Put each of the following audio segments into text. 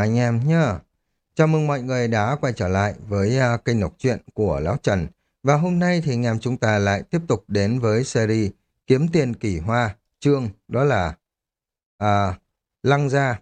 anh em nhá. Chào mừng mọi người đã quay trở lại với uh, kênh đọc truyện của Lão Trần. Và hôm nay thì anh em chúng ta lại tiếp tục đến với series Kiếm Tiền Kỳ Hoa, chương đó là uh, Lăng Gia.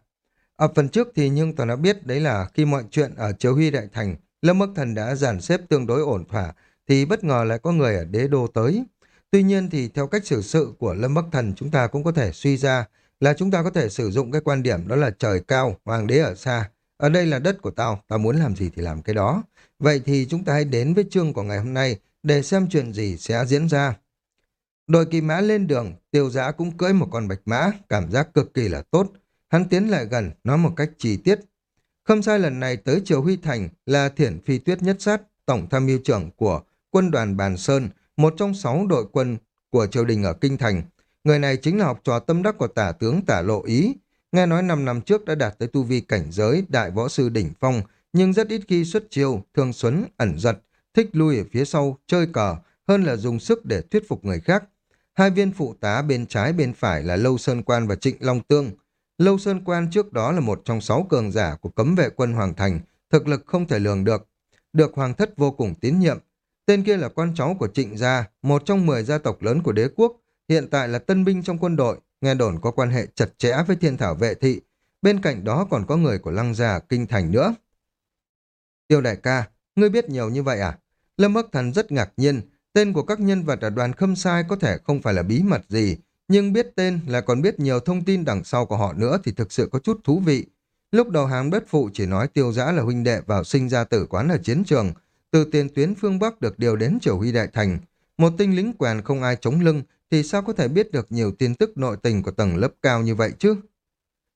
Ở phần trước thì nhưng tôi đã biết đấy là khi mọi chuyện ở Chiếu Huy Đại Thành, Lâm Bắc Thần đã dàn xếp tương đối ổn thỏa, thì bất ngờ lại có người ở đế đô tới. Tuy nhiên thì theo cách xử sự của Lâm Bắc Thần chúng ta cũng có thể suy ra là chúng ta có thể sử dụng cái quan điểm đó là trời cao, hoàng đế ở xa. Ở đây là đất của tao, tao muốn làm gì thì làm cái đó. Vậy thì chúng ta hãy đến với chương của ngày hôm nay để xem chuyện gì sẽ diễn ra. Đội kỳ mã lên đường, tiêu giã cũng cưỡi một con bạch mã, cảm giác cực kỳ là tốt. Hắn tiến lại gần, nói một cách chi tiết. Không sai lần này tới Triều Huy Thành là thiển phi tuyết nhất sát, tổng tham mưu trưởng của quân đoàn Bàn Sơn, một trong sáu đội quân của triều đình ở Kinh Thành. Người này chính là học trò tâm đắc của tả tướng tả lộ ý. Nghe nói 5 năm trước đã đạt tới tu vi cảnh giới đại võ sư đỉnh phong, nhưng rất ít khi xuất chiêu, thương xuấn, ẩn giật, thích lui ở phía sau, chơi cờ, hơn là dùng sức để thuyết phục người khác. Hai viên phụ tá bên trái bên phải là Lâu Sơn Quan và Trịnh Long Tương. Lâu Sơn Quan trước đó là một trong sáu cường giả của cấm vệ quân Hoàng Thành, thực lực không thể lường được. Được Hoàng thất vô cùng tín nhiệm. Tên kia là con cháu của Trịnh Gia, một trong mười gia tộc lớn của đế quốc, hiện tại là tân binh trong quân đội, nghe đồn có quan hệ chặt chẽ với thiên thảo vệ thị. Bên cạnh đó còn có người của Lăng già Kinh Thành nữa. Tiêu đại ca, ngươi biết nhiều như vậy à? Lâm Bắc Thần rất ngạc nhiên, tên của các nhân vật ở đoàn khâm sai có thể không phải là bí mật gì, nhưng biết tên là còn biết nhiều thông tin đằng sau của họ nữa thì thực sự có chút thú vị. Lúc đầu hám đất phụ chỉ nói tiêu giã là huynh đệ vào sinh ra tử quán ở chiến trường, từ tiền tuyến phương Bắc được điều đến triều huy đại thành. Một tinh lính quèn không ai chống lưng thì sao có thể biết được nhiều tin tức nội tình của tầng lớp cao như vậy chứ?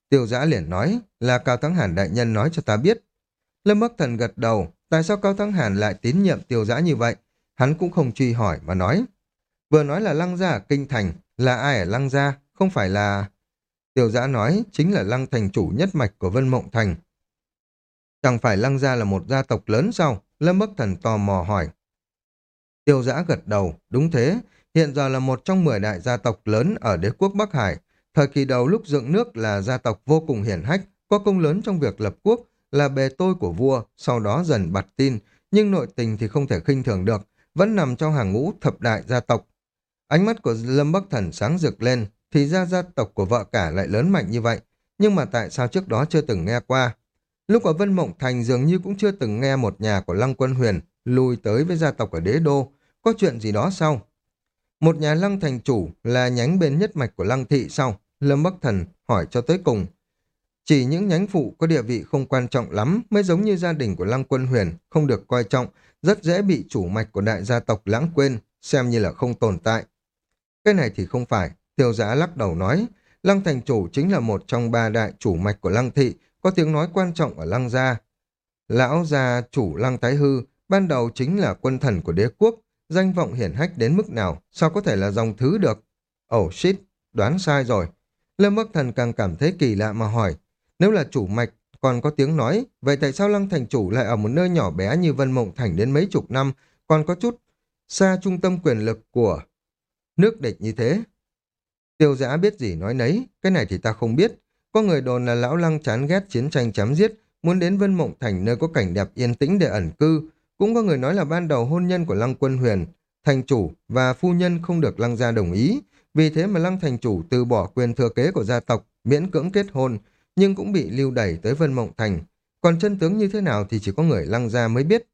Tiêu giã liền nói là Cao Thắng Hàn đại nhân nói cho ta biết. Lâm Bắc Thần gật đầu, tại sao Cao Thắng Hàn lại tín nhiệm tiêu giã như vậy? Hắn cũng không truy hỏi mà nói. Vừa nói là lăng gia ở Kinh Thành, là ai ở lăng gia, không phải là... Tiêu giã nói chính là lăng thành chủ nhất mạch của Vân Mộng Thành. Chẳng phải lăng gia là một gia tộc lớn sao? Lâm Bắc Thần tò mò hỏi. Tiêu giã gật đầu, đúng thế, hiện giờ là một trong 10 đại gia tộc lớn ở đế quốc Bắc Hải. Thời kỳ đầu lúc dựng nước là gia tộc vô cùng hiển hách, có công lớn trong việc lập quốc, là bề tôi của vua, sau đó dần bặt tin, nhưng nội tình thì không thể khinh thường được, vẫn nằm trong hàng ngũ thập đại gia tộc. Ánh mắt của Lâm Bắc Thần sáng rực lên, thì ra gia tộc của vợ cả lại lớn mạnh như vậy, nhưng mà tại sao trước đó chưa từng nghe qua? Lúc ở Vân Mộng Thành dường như cũng chưa từng nghe một nhà của Lăng Quân Huyền lùi tới với gia tộc ở đế đô, có chuyện gì đó sao? Một nhà lăng thành chủ là nhánh bên nhất mạch của lăng thị sau. Lâm Bắc Thần hỏi cho tới cùng. Chỉ những nhánh phụ có địa vị không quan trọng lắm mới giống như gia đình của lăng quân huyền, không được coi trọng, rất dễ bị chủ mạch của đại gia tộc lãng quên, xem như là không tồn tại. Cái này thì không phải, tiêu giá lắc đầu nói, lăng thành chủ chính là một trong ba đại chủ mạch của lăng thị, có tiếng nói quan trọng ở lăng gia. Lão gia chủ lăng tái hư, ban đầu chính là quân thần của đế quốc, danh vọng hiển hách đến mức nào, sao có thể là dòng thứ được? Oh shit, đoán sai rồi. Lâm Bắc Thần càng cảm thấy kỳ lạ mà hỏi, nếu là chủ mạch còn có tiếng nói, vậy tại sao Lăng Thành Chủ lại ở một nơi nhỏ bé như Vân Mộng Thành đến mấy chục năm, còn có chút xa trung tâm quyền lực của nước địch như thế? Tiêu giã biết gì nói nấy, cái này thì ta không biết. Có người đồn là lão Lăng chán ghét chiến tranh chém giết, muốn đến Vân Mộng Thành nơi có cảnh đẹp yên tĩnh để ẩn cư, cũng có người nói là ban đầu hôn nhân của Lăng Quân Huyền, thành chủ và phu nhân không được Lăng gia đồng ý, vì thế mà Lăng thành chủ từ bỏ quyền thừa kế của gia tộc, miễn cưỡng kết hôn, nhưng cũng bị lưu đẩy tới Vân Mộng Thành. Còn chân tướng như thế nào thì chỉ có người Lăng gia mới biết.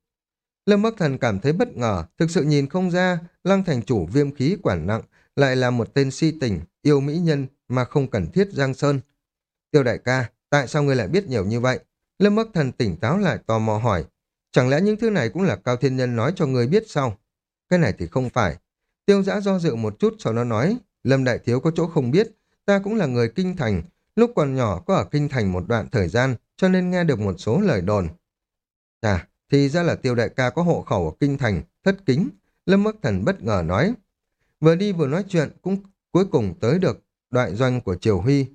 Lâm Bắc Thần cảm thấy bất ngờ, thực sự nhìn không ra, Lăng thành chủ viêm khí quản nặng, lại là một tên si tình, yêu mỹ nhân mà không cần thiết Giang Sơn. Tiêu đại ca, tại sao ngươi lại biết nhiều như vậy? Lâm Bắc Thần tỉnh táo lại tò mò hỏi, Chẳng lẽ những thứ này cũng là Cao Thiên Nhân nói cho người biết sao? Cái này thì không phải. Tiêu giã do dự một chút sau đó nói, Lâm Đại Thiếu có chỗ không biết, ta cũng là người kinh thành, lúc còn nhỏ có ở kinh thành một đoạn thời gian, cho nên nghe được một số lời đồn. à, thì ra là tiêu đại ca có hộ khẩu ở kinh thành, thất kính, Lâm Bắc Thần bất ngờ nói. Vừa đi vừa nói chuyện cũng cuối cùng tới được đoạn doanh của Triều Huy.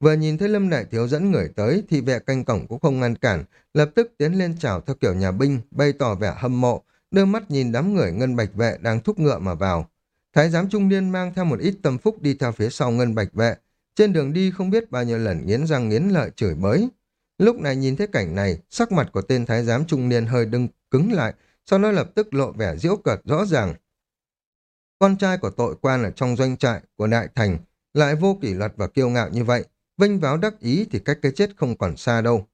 Vừa nhìn thấy Lâm Đại Thiếu dẫn người tới thì vệ canh cổng cũng không ngăn cản, lập tức tiến lên chào theo kiểu nhà binh, bày tỏ vẻ hâm mộ, đưa mắt nhìn đám người ngân bạch vệ đang thúc ngựa mà vào. Thái giám trung niên mang theo một ít tâm phúc đi theo phía sau ngân bạch vệ. Trên đường đi không biết bao nhiêu lần nghiến răng nghiến lợi chửi bới. Lúc này nhìn thấy cảnh này, sắc mặt của tên thái giám trung niên hơi đưng cứng lại, sau đó lập tức lộ vẻ diễu cợt rõ ràng. Con trai của tội quan ở trong doanh trại của Đại Thành lại vô kỷ luật và kiêu ngạo như vậy, vinh váo đắc ý thì cách cái chết không còn xa đâu.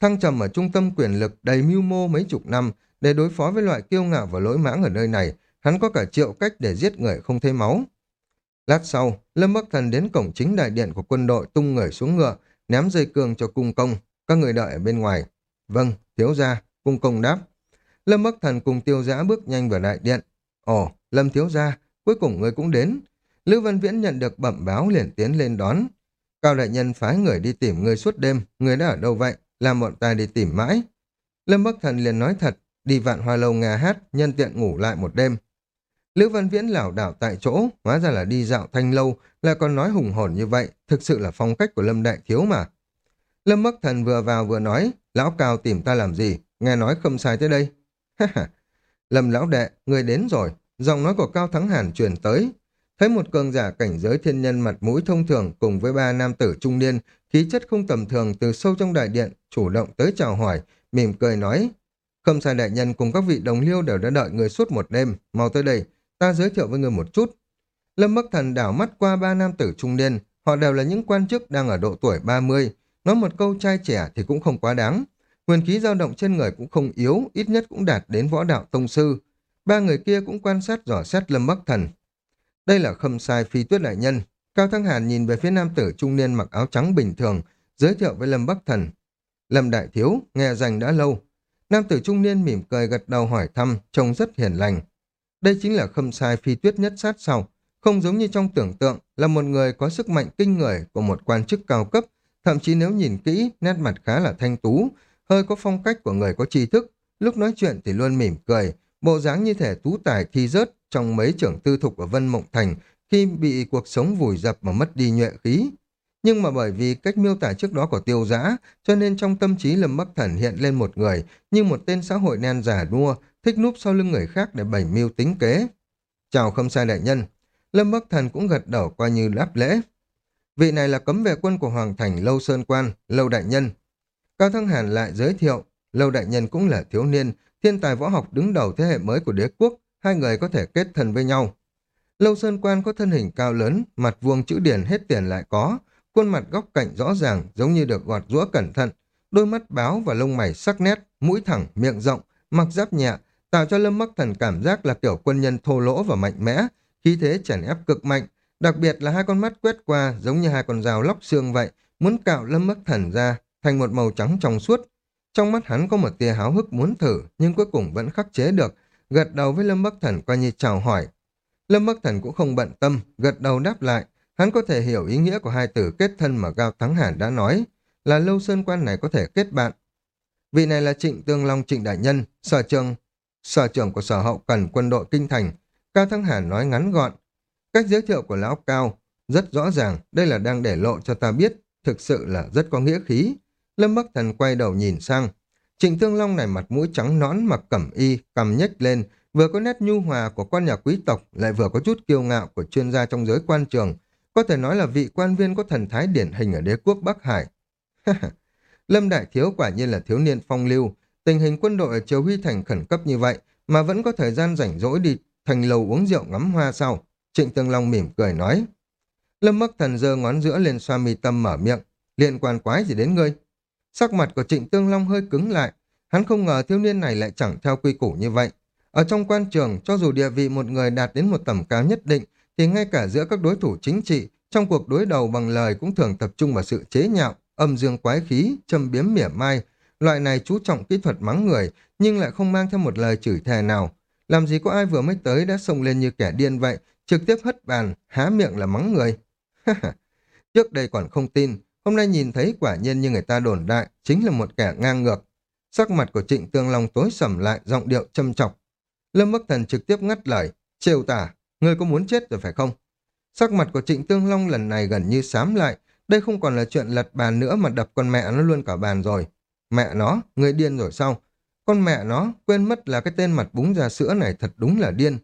Thăng trầm ở trung tâm quyền lực đầy mưu mô mấy chục năm để đối phó với loại kiêu ngạo và lỗi mãng ở nơi này, hắn có cả triệu cách để giết người không thấy máu. Lát sau, Lâm Bắc Thần đến cổng chính đại điện của quân đội tung người xuống ngựa, ném dây cương cho cung công, các người đợi ở bên ngoài. Vâng, thiếu gia, cung công đáp. Lâm Bắc Thần cùng tiêu giã bước nhanh vào đại điện. Ồ, Lâm thiếu gia, cuối cùng người cũng đến. Lưu Văn Viễn nhận được bẩm báo liền tiến lên đón. Cao đại nhân phái người đi tìm người suốt đêm, người đã ở đâu vậy? Làm bọn ta đi tìm mãi. Lâm Bắc Thần liền nói thật, đi vạn hoa lâu ngà hát, nhân tiện ngủ lại một đêm. lữ Văn Viễn lảo đảo tại chỗ, hóa ra là đi dạo thanh lâu, là còn nói hùng hồn như vậy, thực sự là phong cách của Lâm Đại Thiếu mà. Lâm Bắc Thần vừa vào vừa nói, lão cao tìm ta làm gì, nghe nói không sai tới đây. Lâm lão đệ, người đến rồi, giọng nói của Cao Thắng Hàn truyền tới. Thấy một cường giả cảnh giới thiên nhân mặt mũi thông thường cùng với ba nam tử trung niên, khí chất không tầm thường từ sâu trong đại điện, chủ động tới chào hỏi, mỉm cười nói. Không sai đại nhân cùng các vị đồng liêu đều đã đợi người suốt một đêm, mau tới đây, ta giới thiệu với người một chút. Lâm Bắc Thần đảo mắt qua ba nam tử trung niên, họ đều là những quan chức đang ở độ tuổi 30, nói một câu trai trẻ thì cũng không quá đáng. quyền khí dao động trên người cũng không yếu, ít nhất cũng đạt đến võ đạo tông sư. Ba người kia cũng quan sát dò xét Lâm Bắc Thần. Đây là khâm sai phi tuyết đại nhân. Cao Thăng Hàn nhìn về phía nam tử trung niên mặc áo trắng bình thường, giới thiệu với Lâm Bắc Thần. Lâm Đại Thiếu, nghe danh đã lâu. Nam tử trung niên mỉm cười gật đầu hỏi thăm, trông rất hiền lành. Đây chính là khâm sai phi tuyết nhất sát sau, không giống như trong tưởng tượng là một người có sức mạnh kinh người của một quan chức cao cấp, thậm chí nếu nhìn kỹ, nét mặt khá là thanh tú, hơi có phong cách của người có tri thức, lúc nói chuyện thì luôn mỉm cười, bộ dáng như thể tú tài thi rớt trong mấy trưởng tư thục ở Vân Mộng Thành khi bị cuộc sống vùi dập mà mất đi nhuệ khí. Nhưng mà bởi vì cách miêu tả trước đó của tiêu giã, cho nên trong tâm trí Lâm Bắc Thần hiện lên một người như một tên xã hội đen giả đua, thích núp sau lưng người khác để bày mưu tính kế. Chào không sai đại nhân. Lâm Bắc Thần cũng gật đầu qua như đáp lễ. Vị này là cấm vệ quân của Hoàng Thành Lâu Sơn Quan, Lâu Đại Nhân. Cao Thăng Hàn lại giới thiệu, Lâu Đại Nhân cũng là thiếu niên, thiên tài võ học đứng đầu thế hệ mới của đế quốc, hai người có thể kết thân với nhau. Lâu Sơn Quan có thân hình cao lớn, mặt vuông chữ điển hết tiền lại có, khuôn mặt góc cạnh rõ ràng giống như được gọt rũa cẩn thận, đôi mắt báo và lông mày sắc nét, mũi thẳng, miệng rộng, mặc giáp nhẹ, tạo cho Lâm Bắc Thần cảm giác là kiểu quân nhân thô lỗ và mạnh mẽ, khí thế chèn ép cực mạnh, đặc biệt là hai con mắt quét qua giống như hai con dao lóc xương vậy, muốn cạo Lâm Bắc Thần ra thành một màu trắng trong suốt. Trong mắt hắn có một tia háo hức muốn thử, nhưng cuối cùng vẫn khắc chế được, gật đầu với Lâm Bắc Thần qua như chào hỏi. Lâm Bắc Thần cũng không bận tâm, gật đầu đáp lại, hắn có thể hiểu ý nghĩa của hai từ kết thân mà Gao Thắng Hàn đã nói, là Lâu Sơn Quan này có thể kết bạn. Vị này là Trịnh Tương Long Trịnh Đại Nhân, sở trường, sở trưởng của sở hậu cần quân đội Kinh Thành. Cao Thắng Hàn nói ngắn gọn. Cách giới thiệu của Lão Cao rất rõ ràng, đây là đang để lộ cho ta biết, thực sự là rất có nghĩa khí. Lâm Bắc Thần quay đầu nhìn sang. Trịnh Thương Long này mặt mũi trắng nõn mặc cẩm y, cầm nhếch lên, vừa có nét nhu hòa của quan nhà quý tộc, lại vừa có chút kiêu ngạo của chuyên gia trong giới quan trường. Có thể nói là vị quan viên có thần thái điển hình ở đế quốc Bắc Hải. Lâm Đại Thiếu quả nhiên là thiếu niên phong lưu, tình hình quân đội ở Triều Huy Thành khẩn cấp như vậy mà vẫn có thời gian rảnh rỗi đi thành lầu uống rượu ngắm hoa sau. Trịnh Tương Long mỉm cười nói. Lâm Bắc Thần giơ ngón giữa lên xoa mi tâm mở miệng, liên quan quái gì đến ngươi? Sắc mặt của Trịnh Tương Long hơi cứng lại, hắn không ngờ thiếu niên này lại chẳng theo quy củ như vậy. Ở trong quan trường, cho dù địa vị một người đạt đến một tầm cao nhất định, thì ngay cả giữa các đối thủ chính trị, trong cuộc đối đầu bằng lời cũng thường tập trung vào sự chế nhạo, âm dương quái khí, châm biếm mỉa mai. Loại này chú trọng kỹ thuật mắng người, nhưng lại không mang theo một lời chửi thề nào. Làm gì có ai vừa mới tới đã xông lên như kẻ điên vậy, trực tiếp hất bàn, há miệng là mắng người. Trước đây còn không tin, hôm nay nhìn thấy quả nhiên như người ta đồn đại, chính là một kẻ ngang ngược. Sắc mặt của Trịnh Tương Long tối sầm lại, giọng điệu châm chọc. Lâm Bắc Thần trực tiếp ngắt lời, trêu tả, ngươi có muốn chết rồi phải không? Sắc mặt của Trịnh Tương Long lần này gần như xám lại, đây không còn là chuyện lật bàn nữa mà đập con mẹ nó luôn cả bàn rồi. Mẹ nó, người điên rồi sao? Con mẹ nó, quên mất là cái tên mặt búng ra sữa này thật đúng là điên.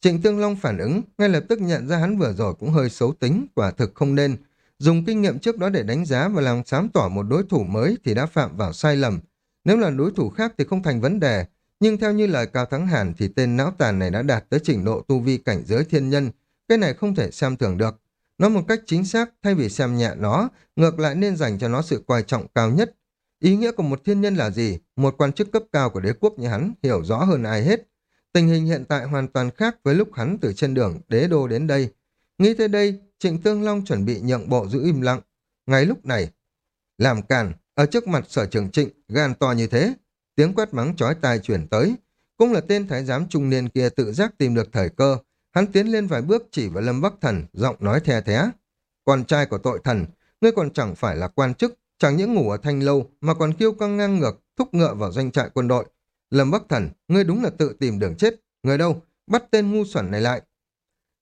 Trịnh Tương Long phản ứng, ngay lập tức nhận ra hắn vừa rồi cũng hơi xấu tính, quả thực không nên dùng kinh nghiệm trước đó để đánh giá và làm sáng tỏ một đối thủ mới thì đã phạm vào sai lầm. Nếu là đối thủ khác thì không thành vấn đề, nhưng theo như lời Cao Thắng Hàn thì tên não tàn này đã đạt tới trình độ tu vi cảnh giới thiên nhân, cái này không thể xem thường được. Nói một cách chính xác, thay vì xem nhẹ nó, ngược lại nên dành cho nó sự quan trọng cao nhất. Ý nghĩa của một thiên nhân là gì? Một quan chức cấp cao của đế quốc như hắn hiểu rõ hơn ai hết. Tình hình hiện tại hoàn toàn khác với lúc hắn từ trên đường đế đô đến đây. Nghĩ tới đây, Trịnh Tương Long chuẩn bị nhượng bộ giữ im lặng. Ngay lúc này, làm càn, ở trước mặt sở trường trịnh, gan to như thế. Tiếng quát mắng chói tai chuyển tới. Cũng là tên thái giám trung niên kia tự giác tìm được thời cơ. Hắn tiến lên vài bước chỉ vào Lâm Bắc Thần, giọng nói the thế. Con trai của tội thần, ngươi còn chẳng phải là quan chức, chẳng những ngủ ở thanh lâu mà còn kêu căng ngang ngược, thúc ngựa vào doanh trại quân đội. Lâm Bắc Thần, ngươi đúng là tự tìm đường chết. Người đâu? Bắt tên ngu xuẩn này lại.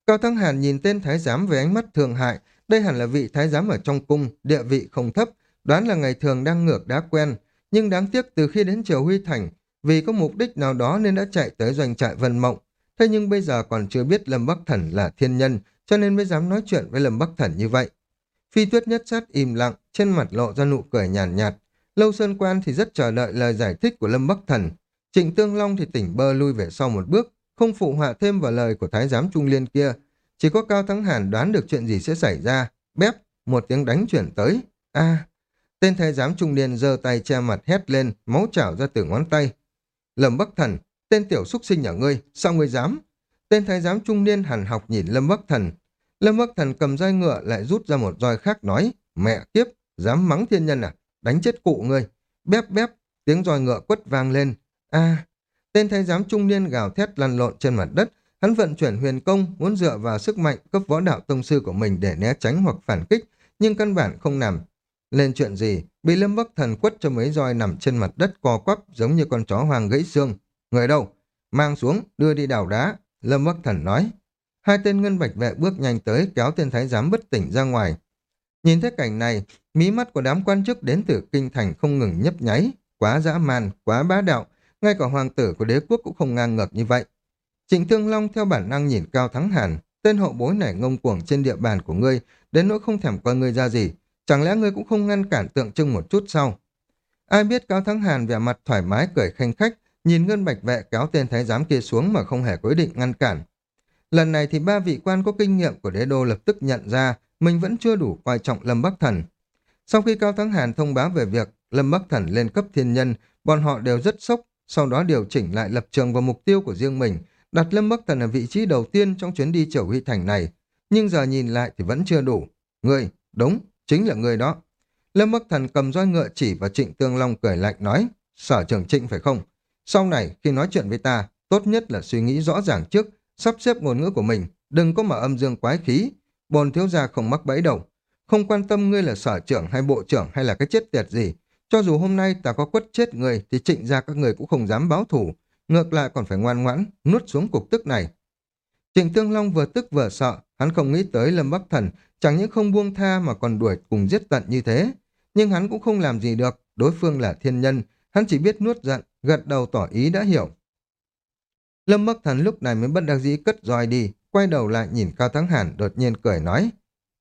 Cao Thăng Hàn nhìn tên thái giám với ánh mắt thường hại. Đây hẳn là vị thái giám ở trong cung, địa vị không thấp. Đoán là ngày thường đang ngược đá quen. Nhưng đáng tiếc từ khi đến Triều Huy Thành, vì có mục đích nào đó nên đã chạy tới doanh trại Vân Mộng. Thế nhưng bây giờ còn chưa biết Lâm Bắc Thần là thiên nhân, cho nên mới dám nói chuyện với Lâm Bắc Thần như vậy. Phi tuyết nhất sát im lặng, trên mặt lộ ra nụ cười nhàn nhạt, nhạt. Lâu Sơn Quan thì rất chờ đợi lời giải thích của Lâm Bắc Thần. Trịnh Tương Long thì tỉnh bơ lui về sau một bước, không phụ họa thêm vào lời của Thái giám Trung Liên kia. Chỉ có Cao Thắng Hàn đoán được chuyện gì sẽ xảy ra. Bép, một tiếng đánh chuyển tới. a tên Thái giám Trung Liên giơ tay che mặt hét lên, máu trào ra từ ngón tay. Lâm Bắc Thần, tên tiểu xúc sinh nhà ngươi, sao ngươi dám? Tên Thái giám Trung Niên hẳn học nhìn Lâm Bắc Thần. Lâm Bắc Thần cầm roi ngựa lại rút ra một roi khác nói, mẹ kiếp, dám mắng thiên nhân à, đánh chết cụ ngươi. Bép bép, tiếng roi ngựa quất vang lên. a Tên thái giám trung niên gào thét lăn lộn trên mặt đất, hắn vận chuyển huyền công, muốn dựa vào sức mạnh cấp võ đạo tông sư của mình để né tránh hoặc phản kích, nhưng căn bản không nằm. Lên chuyện gì, bị Lâm Bắc Thần quất cho mấy roi nằm trên mặt đất co quắp giống như con chó hoàng gãy xương. Người đâu? Mang xuống, đưa đi đào đá. Lâm Bắc Thần nói. Hai tên ngân bạch vệ bước nhanh tới kéo tên thái giám bất tỉnh ra ngoài. Nhìn thấy cảnh này, mí mắt của đám quan chức đến từ kinh thành không ngừng nhấp nháy. Quá dã man, quá bá đạo, ngay cả hoàng tử của đế quốc cũng không ngang ngược như vậy. Trịnh Thương Long theo bản năng nhìn Cao Thắng Hàn, tên hậu bối này ngông cuồng trên địa bàn của ngươi, đến nỗi không thèm coi ngươi ra gì. Chẳng lẽ ngươi cũng không ngăn cản tượng trưng một chút sao? Ai biết Cao Thắng Hàn vẻ mặt thoải mái cười khanh khách, nhìn Ngân Bạch Vệ kéo tên thái giám kia xuống mà không hề có ý định ngăn cản. Lần này thì ba vị quan có kinh nghiệm của đế đô lập tức nhận ra mình vẫn chưa đủ quan trọng Lâm Bắc Thần. Sau khi Cao Thắng Hàn thông báo về việc Lâm Bắc Thần lên cấp thiên nhân, bọn họ đều rất sốc sau đó điều chỉnh lại lập trường và mục tiêu của riêng mình, đặt Lâm Bắc Thần ở vị trí đầu tiên trong chuyến đi Triều Huy Thành này. Nhưng giờ nhìn lại thì vẫn chưa đủ. Người, đúng, chính là người đó. Lâm Bắc Thần cầm roi ngựa chỉ và Trịnh Tương Long cười lạnh nói, sở trưởng Trịnh phải không? Sau này, khi nói chuyện với ta, tốt nhất là suy nghĩ rõ ràng trước, sắp xếp ngôn ngữ của mình, đừng có mở âm dương quái khí. Bồn thiếu gia không mắc bẫy đầu. Không quan tâm ngươi là sở trưởng hay bộ trưởng hay là cái chết tiệt gì, cho dù hôm nay ta có quất chết người thì trịnh ra các người cũng không dám báo thủ, ngược lại còn phải ngoan ngoãn, nuốt xuống cục tức này. Trịnh Tương Long vừa tức vừa sợ, hắn không nghĩ tới Lâm Bắc Thần chẳng những không buông tha mà còn đuổi cùng giết tận như thế. Nhưng hắn cũng không làm gì được, đối phương là thiên nhân, hắn chỉ biết nuốt giận, gật đầu tỏ ý đã hiểu. Lâm Bắc Thần lúc này mới bất đắc dĩ cất roi đi, quay đầu lại nhìn Cao Thắng Hàn đột nhiên cười nói.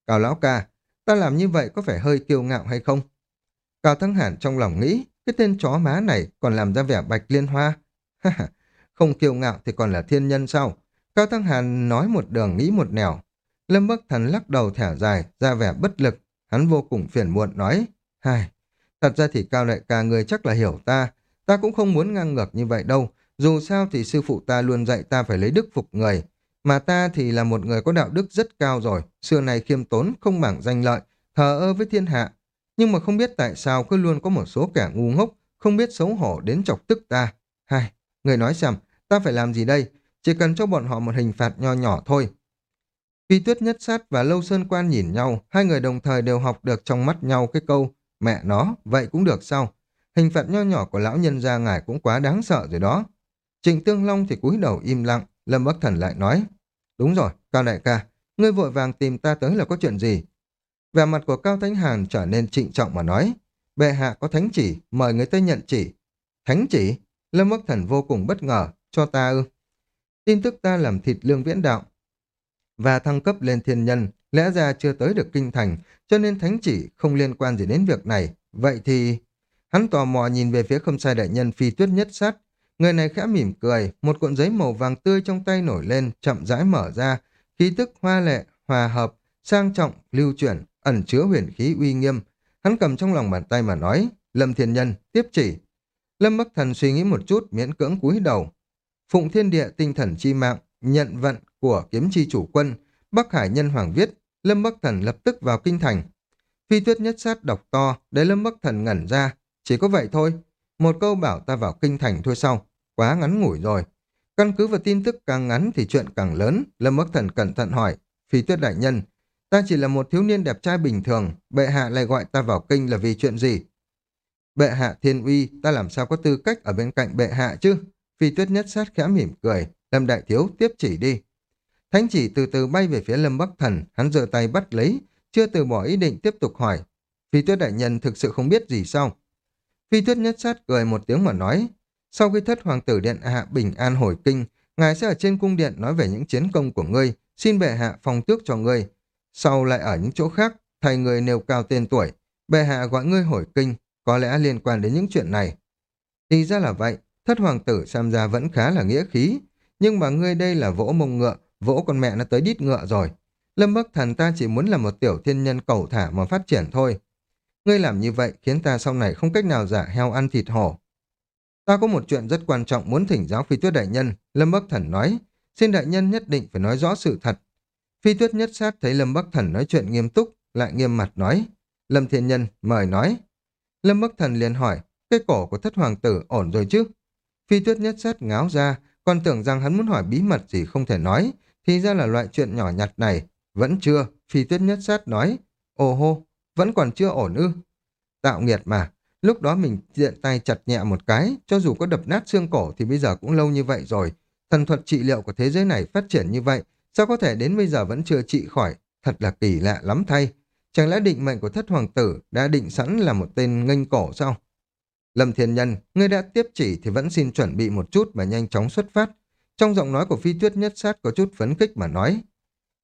Cao Lão Ca, ta làm như vậy có phải hơi kiêu ngạo hay không? Cao Thắng Hàn trong lòng nghĩ, cái tên chó má này còn làm ra vẻ bạch liên hoa. không kiêu ngạo thì còn là thiên nhân sao? Cao Thắng Hàn nói một đường nghĩ một nẻo. Lâm Bắc Thần lắc đầu thẻ dài, ra vẻ bất lực. Hắn vô cùng phiền muộn nói, Hai, thật ra thì Cao Đại ca người chắc là hiểu ta. Ta cũng không muốn ngang ngược như vậy đâu. Dù sao thì sư phụ ta luôn dạy ta phải lấy đức phục người. Mà ta thì là một người có đạo đức rất cao rồi. Xưa này khiêm tốn, không mảng danh lợi, thờ ơ với thiên hạ, nhưng mà không biết tại sao cứ luôn có một số kẻ ngu ngốc, không biết xấu hổ đến chọc tức ta. Hai, người nói xem, ta phải làm gì đây? Chỉ cần cho bọn họ một hình phạt nho nhỏ thôi. Phi tuyết nhất sát và lâu sơn quan nhìn nhau, hai người đồng thời đều học được trong mắt nhau cái câu, mẹ nó, vậy cũng được sao? Hình phạt nho nhỏ của lão nhân gia ngài cũng quá đáng sợ rồi đó. Trịnh Tương Long thì cúi đầu im lặng, Lâm Bắc Thần lại nói, đúng rồi, Cao Đại ca, ngươi vội vàng tìm ta tới là có chuyện gì? Vẻ mặt của Cao Thánh Hàn trở nên trịnh trọng mà nói. Bệ hạ có thánh chỉ, mời người tới nhận chỉ. Thánh chỉ? Lâm Bắc Thần vô cùng bất ngờ, cho ta ư. Tin tức ta làm thịt lương viễn đạo và thăng cấp lên thiên nhân lẽ ra chưa tới được kinh thành, cho nên thánh chỉ không liên quan gì đến việc này. Vậy thì... Hắn tò mò nhìn về phía không sai đại nhân phi tuyết nhất sát. Người này khẽ mỉm cười, một cuộn giấy màu vàng tươi trong tay nổi lên, chậm rãi mở ra. Khí tức hoa lệ, hòa hợp, sang trọng, lưu chuyển, ẩn chứa huyền khí uy nghiêm. Hắn cầm trong lòng bàn tay mà nói, Lâm Thiên Nhân, tiếp chỉ. Lâm Bắc Thần suy nghĩ một chút, miễn cưỡng cúi đầu. Phụng Thiên Địa tinh thần chi mạng, nhận vận của kiếm chi chủ quân, Bắc Hải Nhân Hoàng viết, Lâm Bắc Thần lập tức vào kinh thành. Phi tuyết nhất sát đọc to, để Lâm Bắc Thần ngẩn ra, chỉ có vậy thôi. Một câu bảo ta vào kinh thành thôi sau, quá ngắn ngủi rồi. Căn cứ vào tin tức càng ngắn thì chuyện càng lớn, Lâm Bắc Thần cẩn thận hỏi, Phi tuyết đại nhân, ta chỉ là một thiếu niên đẹp trai bình thường, bệ hạ lại gọi ta vào kinh là vì chuyện gì? Bệ hạ thiên uy, ta làm sao có tư cách ở bên cạnh bệ hạ chứ? Phi tuyết nhất sát khẽ mỉm cười, Lâm Đại Thiếu tiếp chỉ đi. Thánh chỉ từ từ bay về phía Lâm Bắc Thần, hắn giơ tay bắt lấy, chưa từ bỏ ý định tiếp tục hỏi. Phi tuyết đại nhân thực sự không biết gì sao? Phi tuyết nhất sát cười một tiếng mà nói, sau khi thất hoàng tử điện hạ bình an hồi kinh, ngài sẽ ở trên cung điện nói về những chiến công của ngươi, xin bệ hạ phong tước cho ngươi. Sau lại ở những chỗ khác, thầy người nêu cao tên tuổi, bệ hạ gọi ngươi hồi kinh, có lẽ liên quan đến những chuyện này. Thì ra là vậy, thất hoàng tử xem ra vẫn khá là nghĩa khí, nhưng mà ngươi đây là vỗ mông ngựa, vỗ con mẹ nó tới đít ngựa rồi. Lâm Bắc Thần ta chỉ muốn là một tiểu thiên nhân cầu thả mà phát triển thôi. Ngươi làm như vậy khiến ta sau này không cách nào giả heo ăn thịt hổ. Ta có một chuyện rất quan trọng muốn thỉnh giáo phi tuyết đại nhân, Lâm Bắc Thần nói. Xin đại nhân nhất định phải nói rõ sự thật. Phi tuyết nhất sát thấy Lâm Bắc Thần nói chuyện nghiêm túc, lại nghiêm mặt nói. Lâm Thiên Nhân, mời nói. Lâm Bắc Thần liền hỏi, cái cổ của thất hoàng tử ổn rồi chứ? Phi tuyết nhất sát ngáo ra, còn tưởng rằng hắn muốn hỏi bí mật gì không thể nói, thì ra là loại chuyện nhỏ nhặt này. Vẫn chưa, phi tuyết nhất sát nói. Ồ hô, vẫn còn chưa ổn ư. Tạo nghiệt mà, lúc đó mình tiện tay chặt nhẹ một cái, cho dù có đập nát xương cổ thì bây giờ cũng lâu như vậy rồi. Thần thuật trị liệu của thế giới này phát triển như vậy, sao có thể đến bây giờ vẫn chưa trị khỏi, thật là kỳ lạ lắm thay. Chẳng lẽ định mệnh của thất hoàng tử đã định sẵn là một tên nghênh cổ sao? Lâm Thiên Nhân, ngươi đã tiếp chỉ thì vẫn xin chuẩn bị một chút và nhanh chóng xuất phát. Trong giọng nói của phi tuyết nhất sát có chút phấn khích mà nói.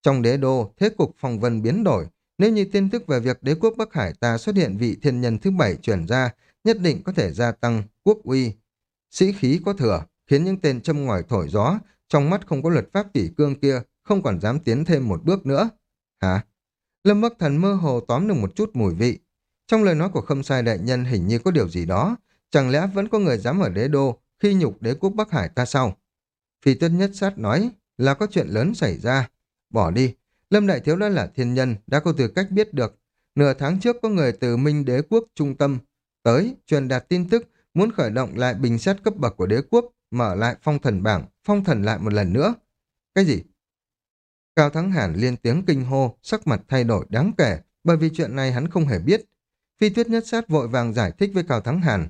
Trong đế đô, thế cục phong vân biến đổi. Nếu như tin tức về việc đế quốc Bắc Hải ta xuất hiện vị thiên nhân thứ bảy chuyển ra, nhất định có thể gia tăng quốc uy. Sĩ khí có thừa, khiến những tên châm ngòi thổi gió, trong mắt không có luật pháp kỷ cương kia, không còn dám tiến thêm một bước nữa. Hả? Lâm Bắc Thần mơ hồ tóm được một chút mùi vị. Trong lời nói của khâm sai đại nhân hình như có điều gì đó. Chẳng lẽ vẫn có người dám ở đế đô khi nhục đế quốc Bắc Hải ta sao? Phi tuyết nhất sát nói là có chuyện lớn xảy ra. Bỏ đi. Lâm Đại Thiếu đã là thiên nhân, đã có tư cách biết được. Nửa tháng trước có người từ Minh đế quốc trung tâm tới truyền đạt tin tức muốn khởi động lại bình xét cấp bậc của đế quốc, mở lại phong thần bảng, phong thần lại một lần nữa. Cái gì? Cao Thắng Hàn liên tiếng kinh hô, sắc mặt thay đổi đáng kể, bởi vì chuyện này hắn không hề biết. Phi tuyết nhất sát vội vàng giải thích với Cao Thắng Hàn.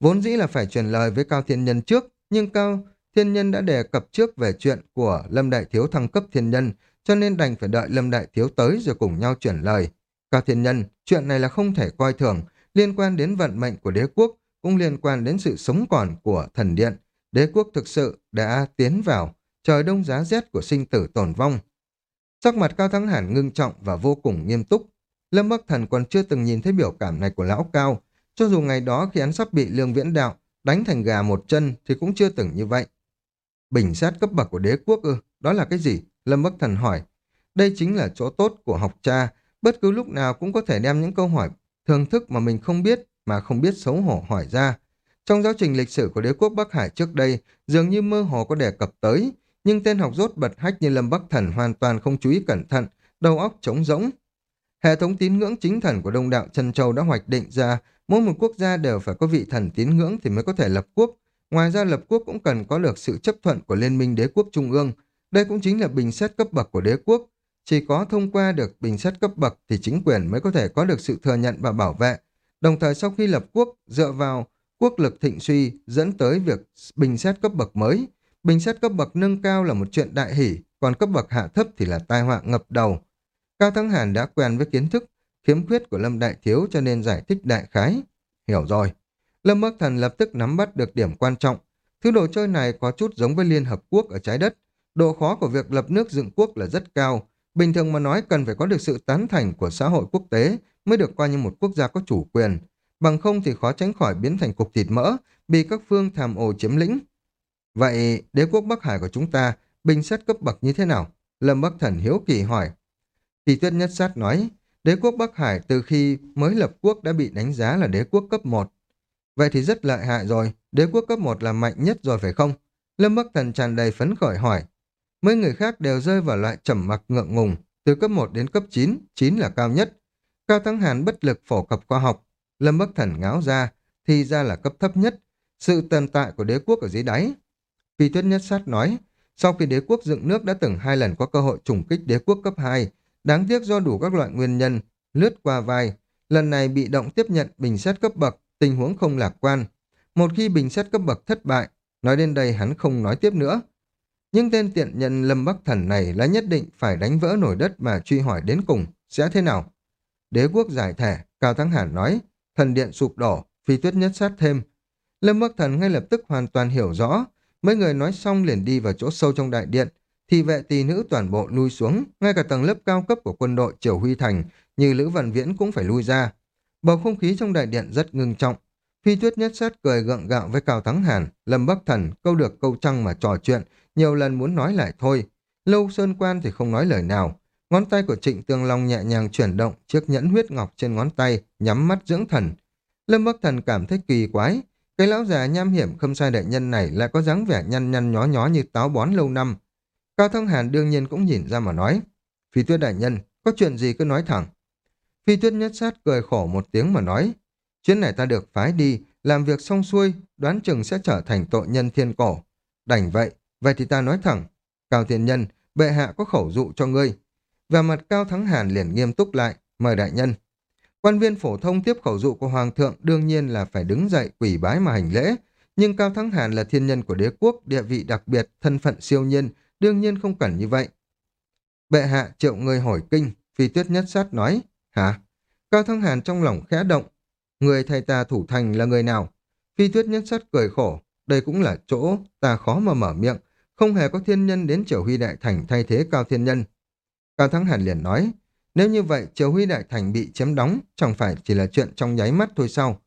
Vốn dĩ là phải truyền lời với Cao Thiên Nhân trước, nhưng Cao Thiên Nhân đã đề cập trước về chuyện của Lâm Đại Thiếu thăng cấp Thiên Nhân, cho nên đành phải đợi Lâm Đại Thiếu tới rồi cùng nhau chuyển lời. Cao Thiên Nhân, chuyện này là không thể coi thường, liên quan đến vận mệnh của đế quốc, cũng liên quan đến sự sống còn của thần điện. Đế quốc thực sự đã tiến vào trời đông giá rét của sinh tử tồn vong. Sắc mặt Cao Thắng Hàn ngưng trọng và vô cùng nghiêm túc. Lâm Bắc Thần còn chưa từng nhìn thấy biểu cảm này của lão Cao. Cho dù ngày đó khi hắn sắp bị Lương Viễn Đạo đánh thành gà một chân thì cũng chưa từng như vậy. Bình sát cấp bậc của đế quốc ư, đó là cái gì? Lâm Bắc Thần hỏi. Đây chính là chỗ tốt của học cha, bất cứ lúc nào cũng có thể đem những câu hỏi thường thức mà mình không biết mà không biết xấu hổ hỏi ra. Trong giáo trình lịch sử của đế quốc Bắc Hải trước đây, dường như mơ hồ có đề cập tới, nhưng tên học rốt bật hách như Lâm Bắc Thần hoàn toàn không chú ý cẩn thận, đầu óc trống rỗng. Hệ thống tín ngưỡng chính thần của Đông Đạo Trần Châu đã hoạch định ra, mỗi một quốc gia đều phải có vị thần tín ngưỡng thì mới có thể lập quốc. Ngoài ra lập quốc cũng cần có được sự chấp thuận của Liên minh đế quốc Trung ương. Đây cũng chính là bình xét cấp bậc của đế quốc. Chỉ có thông qua được bình xét cấp bậc thì chính quyền mới có thể có được sự thừa nhận và bảo vệ. Đồng thời sau khi lập quốc, dựa vào quốc lực thịnh suy dẫn tới việc bình xét cấp bậc mới, Bình xét cấp bậc nâng cao là một chuyện đại hỷ, còn cấp bậc hạ thấp thì là tai họa ngập đầu. Cao Thắng Hàn đã quen với kiến thức, khiếm khuyết của Lâm Đại Thiếu cho nên giải thích đại khái. Hiểu rồi. Lâm Bắc Thần lập tức nắm bắt được điểm quan trọng. Thứ đồ chơi này có chút giống với Liên Hợp Quốc ở trái đất. Độ khó của việc lập nước dựng quốc là rất cao. Bình thường mà nói cần phải có được sự tán thành của xã hội quốc tế mới được coi như một quốc gia có chủ quyền. Bằng không thì khó tránh khỏi biến thành cục thịt mỡ, bị các phương tham ô chiếm lĩnh. Vậy đế quốc Bắc Hải của chúng ta bình xét cấp bậc như thế nào? Lâm Bắc Thần hiếu kỳ hỏi. Kỳ tuyết nhất sát nói, đế quốc Bắc Hải từ khi mới lập quốc đã bị đánh giá là đế quốc cấp 1. Vậy thì rất lợi hại rồi, đế quốc cấp 1 là mạnh nhất rồi phải không? Lâm Bắc Thần tràn đầy phấn khởi hỏi. Mấy người khác đều rơi vào loại trầm mặc ngượng ngùng, từ cấp 1 đến cấp 9, 9 là cao nhất. Cao Thắng Hàn bất lực phổ cập khoa học, Lâm Bắc Thần ngáo ra, thì ra là cấp thấp nhất, sự tồn tại của đế quốc ở dưới đáy. Phi tuyết nhất sát nói, sau khi đế quốc dựng nước đã từng hai lần có cơ hội trùng kích đế quốc cấp 2, đáng tiếc do đủ các loại nguyên nhân, lướt qua vai, lần này bị động tiếp nhận bình xét cấp bậc, tình huống không lạc quan. Một khi bình xét cấp bậc thất bại, nói đến đây hắn không nói tiếp nữa. Nhưng tên tiện nhân Lâm Bắc Thần này là nhất định phải đánh vỡ nổi đất mà truy hỏi đến cùng, sẽ thế nào? Đế quốc giải thể, Cao Thắng Hàn nói, thần điện sụp đổ, phi tuyết nhất sát thêm. Lâm Bắc Thần ngay lập tức hoàn toàn hiểu rõ, mấy người nói xong liền đi vào chỗ sâu trong đại điện, thì vệ tỳ nữ toàn bộ lui xuống, ngay cả tầng lớp cao cấp của quân đội Triều Huy Thành như Lữ Văn Viễn cũng phải lui ra. Bầu không khí trong đại điện rất ngưng trọng. Phi tuyết nhất sát cười gượng gạo với Cao Thắng Hàn, Lâm Bắc Thần câu được câu trăng mà trò chuyện, nhiều lần muốn nói lại thôi. Lâu Sơn Quan thì không nói lời nào. Ngón tay của Trịnh Tương Long nhẹ nhàng chuyển động chiếc nhẫn huyết ngọc trên ngón tay, nhắm mắt dưỡng thần. Lâm Bắc Thần cảm thấy kỳ quái. Cái lão già nham hiểm khâm sai đại nhân này lại có dáng vẻ nhăn nhăn nhó nhó như táo bón lâu năm. Cao Thăng Hàn đương nhiên cũng nhìn ra mà nói. Phi tuyết đại nhân, có chuyện gì cứ nói thẳng. Phi tuyết nhất sát cười khổ một tiếng mà nói. Chuyến này ta được phái đi, làm việc xong xuôi, đoán chừng sẽ trở thành tội nhân thiên cổ. Đành vậy, vậy thì ta nói thẳng. Cao thiên nhân, bệ hạ có khẩu dụ cho ngươi. Và mặt Cao Thắng Hàn liền nghiêm túc lại, mời đại nhân. Quan viên phổ thông tiếp khẩu dụ của Hoàng thượng đương nhiên là phải đứng dậy quỷ bái mà hành lễ, nhưng Cao Thắng Hàn là thiên nhân của đế quốc, địa vị đặc biệt, thân phận siêu nhiên, đương nhiên không cần như vậy. Bệ hạ triệu người hỏi kinh, phi tuyết nhất sát nói, hả? Cao Thắng Hàn trong lòng khẽ động, người thầy ta thủ thành là người nào? Phi tuyết nhất sát cười khổ, đây cũng là chỗ ta khó mà mở miệng, không hề có thiên nhân đến triều huy đại thành thay thế Cao Thiên Nhân. Cao Thắng Hàn liền nói, nếu như vậy triều huy đại thành bị chiếm đóng, chẳng phải chỉ là chuyện trong nháy mắt thôi sao?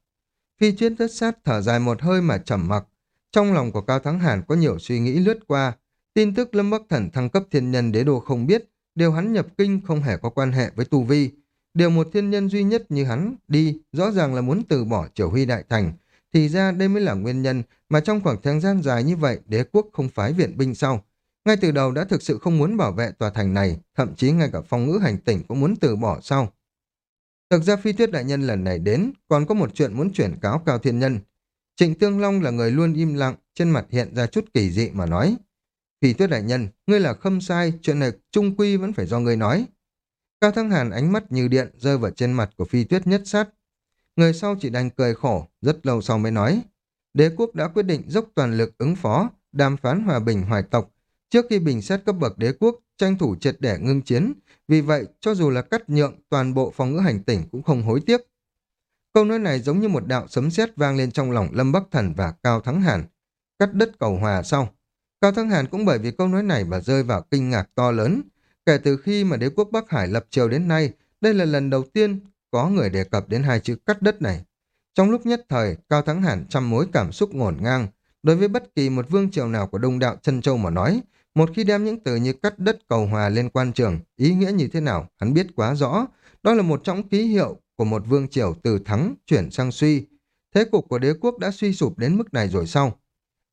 Phi chuyên thất sát thở dài một hơi mà trầm mặc. Trong lòng của Cao Thắng Hàn có nhiều suy nghĩ lướt qua. Tin tức Lâm Bắc Thần thăng cấp thiên nhân đế đô không biết, điều hắn nhập kinh không hề có quan hệ với Tu Vi. Điều một thiên nhân duy nhất như hắn đi, rõ ràng là muốn từ bỏ triều huy đại thành. Thì ra đây mới là nguyên nhân mà trong khoảng thời gian dài như vậy đế quốc không phái viện binh sau. Ngay từ đầu đã thực sự không muốn bảo vệ tòa thành này, thậm chí ngay cả phong ngữ hành tỉnh cũng muốn từ bỏ sau. Thực ra phi tuyết đại nhân lần này đến, còn có một chuyện muốn chuyển cáo cao thiên nhân. Trịnh Tương Long là người luôn im lặng, trên mặt hiện ra chút kỳ dị mà nói. Phi tuyết đại nhân, ngươi là khâm sai, chuyện này trung quy vẫn phải do ngươi nói. Cao Thăng Hàn ánh mắt như điện rơi vào trên mặt của phi tuyết nhất sát. Người sau chỉ đành cười khổ, rất lâu sau mới nói. Đế quốc đã quyết định dốc toàn lực ứng phó, đàm phán hòa bình hoài tộc, Trước khi bình xét cấp bậc đế quốc, tranh thủ triệt để ngưng chiến, vì vậy cho dù là cắt nhượng toàn bộ phòng ngữ hành tỉnh cũng không hối tiếc. Câu nói này giống như một đạo sấm sét vang lên trong lòng Lâm Bắc Thần và Cao Thắng Hàn. Cắt đất cầu hòa sau. Cao Thắng Hàn cũng bởi vì câu nói này mà rơi vào kinh ngạc to lớn. Kể từ khi mà đế quốc Bắc Hải lập triều đến nay, đây là lần đầu tiên có người đề cập đến hai chữ cắt đất này. Trong lúc nhất thời, Cao Thắng Hàn trăm mối cảm xúc ngổn ngang. Đối với bất kỳ một vương triều nào của đông đạo chân châu mà nói, một khi đem những từ như cắt đất cầu hòa lên quan trường, ý nghĩa như thế nào, hắn biết quá rõ. Đó là một trong ký hiệu của một vương triều từ thắng chuyển sang suy. Thế cục của đế quốc đã suy sụp đến mức này rồi sau.